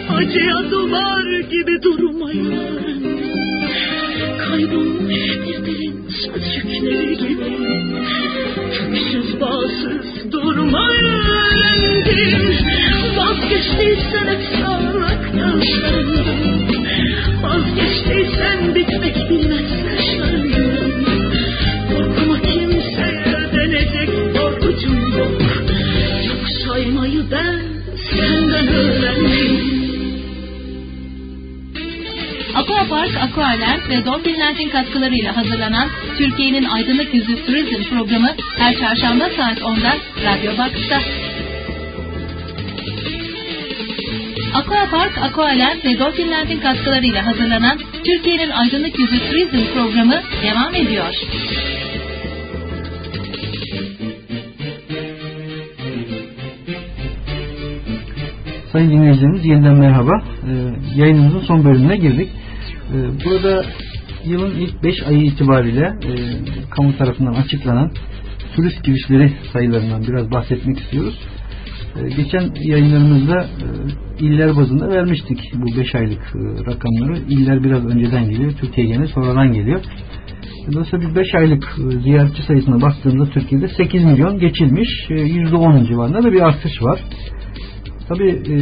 Acıya duvar gibi öğrendim Kaybolmuş bir dilin sözcükleri gibi. Köksüz bağsız öğrendim Vazgeçtiysen hep Aquapark, Aqualand ve Dolphinland'in katkılarıyla hazırlanan Türkiye'nin Aydınlık Yüzü Turizm programı her çarşamba saat 10'da Radyo Box'ta. Aquapark, Aqualand ve Dolphinland'in katkılarıyla hazırlanan Türkiye'nin Aydınlık Yüzü Turizm programı devam ediyor. Sayın dinleyicilerimiz yeniden merhaba. Ee, yayınımızın son bölümüne girdik. Ee, burada yılın ilk 5 ayı itibariyle e, kamu tarafından açıklanan turist girişleri sayılarından biraz bahsetmek istiyoruz. Ee, geçen yayınlarımızda e, iller bazında vermiştik bu 5 aylık e, rakamları. İller biraz önceden geliyor, Türkiye gene sonradan geliyor. Dolayısıyla bir 5 aylık e, ziyaretçi sayısına baktığımızda Türkiye'de 8 milyon geçilmiş, e, %10 civarında da bir artış var. Tabi e,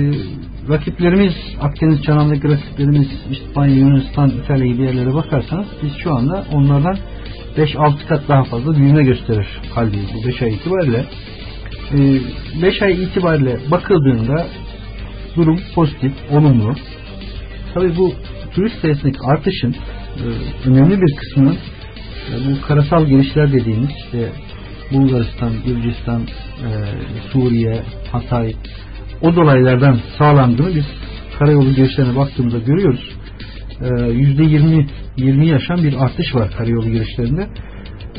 rakiplerimiz Akdeniz çanağındaki rakiplerimiz İspanya, Yunanistan, İtalya gibi yerlere bakarsanız biz şu anda onlardan 5-6 kat daha fazla büyüme gösterir haldeyiz bu 5 ay itibariyle. 5 ay itibariyle bakıldığında durum pozitif, olumlu. Tabi bu turist sayısındaki artışın e, önemli bir kısmının e, bu karasal girişler dediğimiz işte Bulgaristan, Gürcistan, e, Suriye, Hatay, o dolaylardan sağlandığını biz karayolu girişlerine baktığımızda görüyoruz. Yüzde 20 20 yaşan bir artış var karayolu girişlerinde.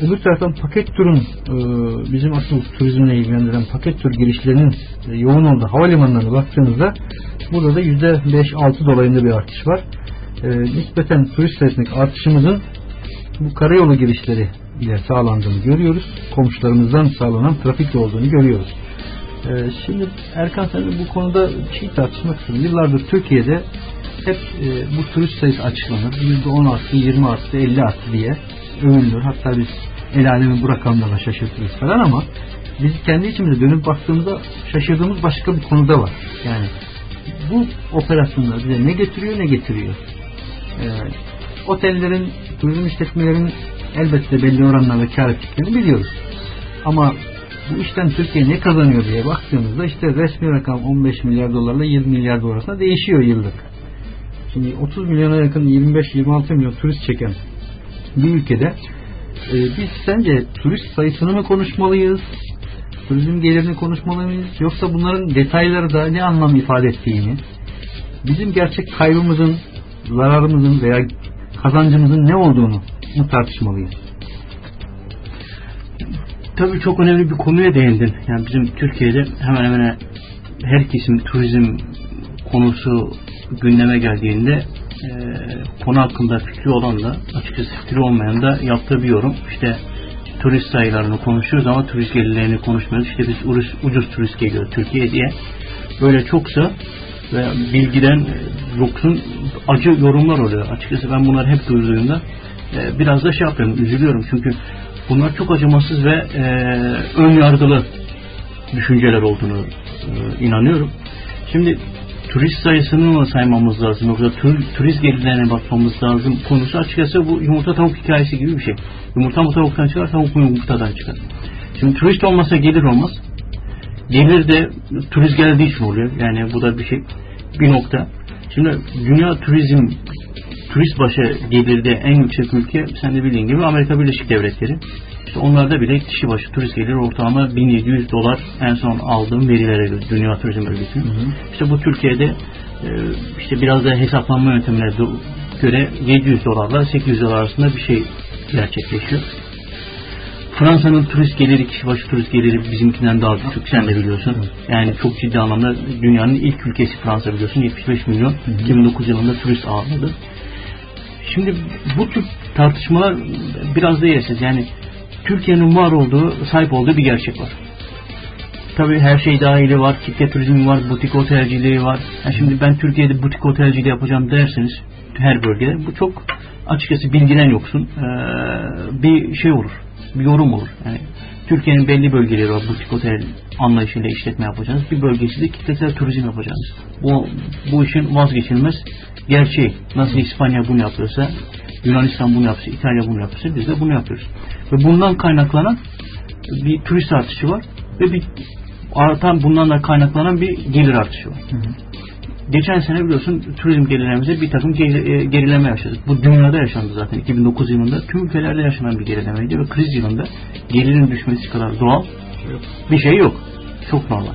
Öbür taraftan paket turun e, bizim asıl turizmle ilgilendiren paket tur girişlerinin e, yoğun olduğu havalimanlarına baktığımızda burada da yüzde 5-6 dolayında bir artış var. E, nispeten turist sayısındaki artışımızın bu karayolu girişleri ile sağlandığını görüyoruz. Komşularımızdan sağlanan trafikle olduğunu görüyoruz. Ee, şimdi Erkan sen bu konuda bir şey tartışmak istiyorum. Yıllardır Türkiye'de hep e, bu turist sayısı açıklanır. %10 arttı, 20 arttı, 50 arttı diye övülür. Hatta biz el alemi bu rakamlarla şaşırtırız falan ama biz kendi içimize dönüp baktığımızda şaşırdığımız başka bir konuda var. Yani bu operasyonlar bize ne getiriyor ne getiriyor. Ee, otellerin, turizm işletmelerin elbette belli oranlarda kar ettiklerini biliyoruz. Ama bu işten Türkiye ne kazanıyor diye baktığımızda işte resmi rakam 15 milyar dolarla 20 milyar dolar arasında değişiyor yıllık. Şimdi 30 milyona yakın 25-26 milyon turist çeken bir ülkede e, biz sence turist sayısını mı konuşmalıyız? Turizm gelirini konuşmalı mıyız? Yoksa bunların detayları da ne anlam ifade ettiğini bizim gerçek kaybımızın, zararımızın veya kazancımızın ne olduğunu mu tartışmalıyız? Tabii çok önemli bir konuya değindin. Yani bizim Türkiye'de hemen hemen her kesim turizm konusu gündeme geldiğinde e, konu hakkında fikri olan da açıkçası fikri olmayan da yaptığı bir yorum. İşte turist sayılarını konuşuyoruz ama turist gelirlerini konuşmuyoruz. İşte biz ucuz, ucuz turist geliyor Türkiye diye. Böyle çoksa ve bilgiden yoksun acı yorumlar oluyor. Açıkçası ben bunları hep duyduğumda e, biraz da şey yapıyorum, üzülüyorum. Çünkü bunlar çok acımasız ve e, ön yargılı düşünceler olduğunu e, inanıyorum. Şimdi turist sayısını mı saymamız lazım yoksa tur, turist gelirlerine bakmamız lazım konusu açıkçası bu yumurta tavuk hikayesi gibi bir şey. Yumurta mı tavuktan çıkar, tavuk mu yumurtadan çıkar. Şimdi turist olmasa gelir olmaz. Gelir de turist geldiği için oluyor. Yani bu da bir şey, bir nokta. Şimdi dünya turizm turist başı gelirde en yüksek ülke sen de bildiğin gibi Amerika Birleşik Devletleri. İşte onlarda bile kişi başı turist geliri ortalama 1700 dolar en son aldığım verilere göre Dünya Turizm Örgütü'nün. İşte bu Türkiye'de e, işte biraz da hesaplanma yöntemine göre 700 dolarla 800 dolar arasında bir şey gerçekleşiyor. Fransa'nın turist geliri, kişi başı turist geliri bizimkinden daha düşük. Sen de biliyorsun. Yani çok ciddi anlamda dünyanın ilk ülkesi Fransa biliyorsun. 75 milyon 2009 yılında turist ağırladı. Şimdi bu tür tartışmalar biraz da yersiz. Yani Türkiye'nin var olduğu, sahip olduğu bir gerçek var. Tabii her şey dahili var. Kitle turizmi var, butik otelciliği var. Yani şimdi ben Türkiye'de butik otelciliği yapacağım derseniz her bölgede bu çok açıkçası bilgiden yoksun. Ee, bir şey olur. Bir yorum olur. Yani Türkiye'nin belli bölgeleri var. Butik otel anlayışıyla işletme yapacağınız. Bir bölgesi de kitlesel turizm yapacağınız. Bu, bu işin vazgeçilmez gerçeği. Nasıl İspanya bunu yapıyorsa, Yunanistan bunu yapsa, İtalya bunu yapıyorsa biz de bunu yapıyoruz. Ve bundan kaynaklanan bir turist artışı var ve bir artan bundan da kaynaklanan bir gelir artışı var. Hı hı. Geçen sene biliyorsun turizm gelirlerimizde bir takım e, gerileme yaşadık. Bu dünyada yaşandı zaten 2009 yılında. Tüm ülkelerde yaşanan bir gerilemeydi ve kriz yılında gelirin düşmesi kadar doğal bir şey yok. Çok normal.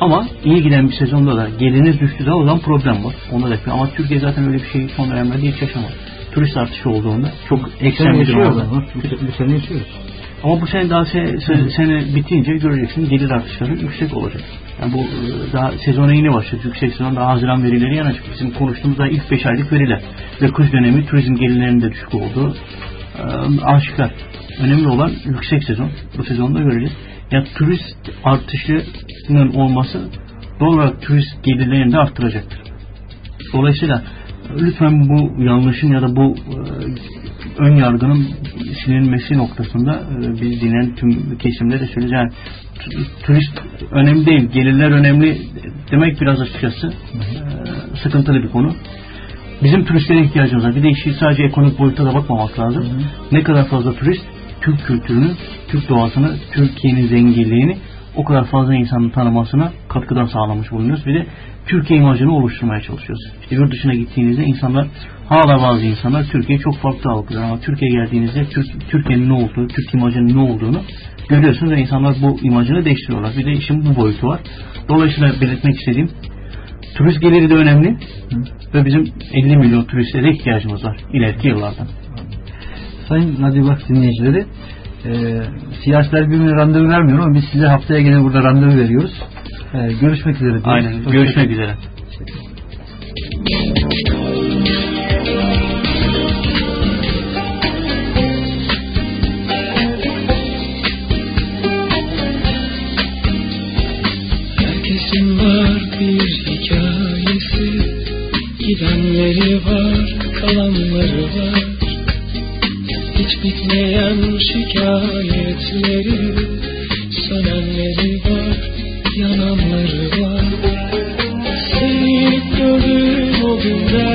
Ama iyi giden bir sezonda da geliriniz düştüğü zaman problem var. Onda da ama Türkiye zaten öyle bir şey son dönemlerde hiç yaşamadı. Turist artışı olduğunda çok ekstrem bir durum var. Bu sene yaşıyoruz. Ama bu sene daha se, se, sene bitince göreceksin gelir artışları yüksek olacak. Yani bu e, daha sezona yeni başladı. Yüksek sezon daha Haziran verileri yanacak. Bizim konuştuğumuz daha ilk 5 aylık veriler. Ve kış dönemi turizm gelirlerinin de düşük olduğu e, aşikar. Önemli olan yüksek sezon. Bu sezonda göreceğiz. Ya turist artışının olması doğal olarak turist gelirlerini de arttıracaktır. Dolayısıyla lütfen bu yanlışın ya da bu e, ön yargının silinmesi noktasında e, biz dinen tüm kesimde de söyleyeceğiz. Yani turist önemli değil, gelirler önemli demek biraz açıkçası e, sıkıntılı bir konu. Bizim turistlere ihtiyacımız var. Bir de işi sadece ekonomik boyutta da bakmamak lazım. Hı hı. Ne kadar fazla turist Türk kültürünü, Türk doğasını, Türkiye'nin zenginliğini o kadar fazla insanın tanımasına katkıdan sağlamış bulunuyoruz. Bir de Türkiye imajını oluşturmaya çalışıyoruz. İşte yurt dışına gittiğinizde insanlar hala bazı insanlar Türkiye'yi çok farklı algılıyor ama Türkiye'ye geldiğinizde Türk, Türkiye'nin ne olduğu, Türk imajının ne olduğunu görüyorsunuz ve insanlar bu imajını değiştiriyorlar. Bir de işin bu boyutu var. Dolayısıyla belirtmek istediğim turist geliri de önemli ve bizim 50 milyon turistlere ihtiyacımız var ileriki yıllardan. Sayın Radyo Bak dinleyicileri e, siyasiler birbirine randevu vermiyor ama biz size haftaya gene burada randevu veriyoruz. E, görüşmek üzere. Diyoruz. Aynen. Hoşçakalın. Görüşmek üzere. Herkesin var bir hikayesi Gidenleri var, kalanları var hiç bitmeyen şikayetleri Sönenleri var, yananları var. Seni gördüm o günden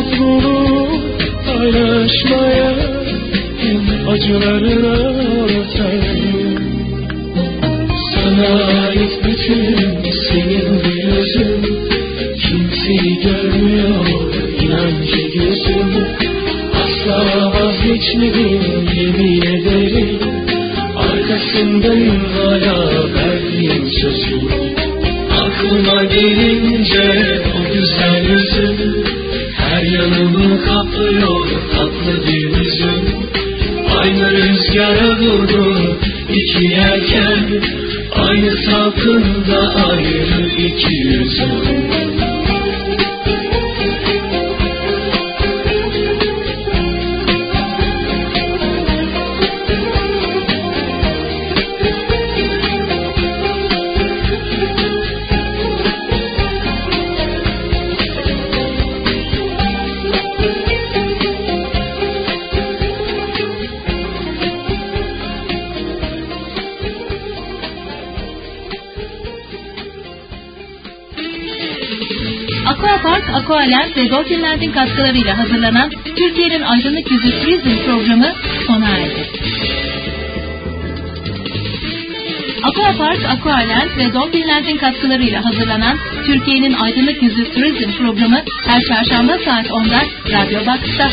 mutluluğu paylaşmaya Hem acılarına Sana ait bütün senin yüzün Kimseyi görmüyor inan ki gözüm Asla vazgeçmedim yemin ederim. Arkasındayım hala verdiğim sözüm Aklıma gelince o güzel yüzün. Her yanımı kaplıyor tatlı hüzün Aynı rüzgara vurdum iki yelken Aynı salkında ayrı iki yüzüm Dolphinland'in katkılarıyla hazırlanan Türkiye'nin Aydınlık Yüzü Turizm programı sona erdi. Aquapark, Aqualent ve Dolphinland'in katkılarıyla hazırlanan Türkiye'nin Aydınlık Yüzü Turizm programı her çarşamba saat 10'da Radyo Box'ta.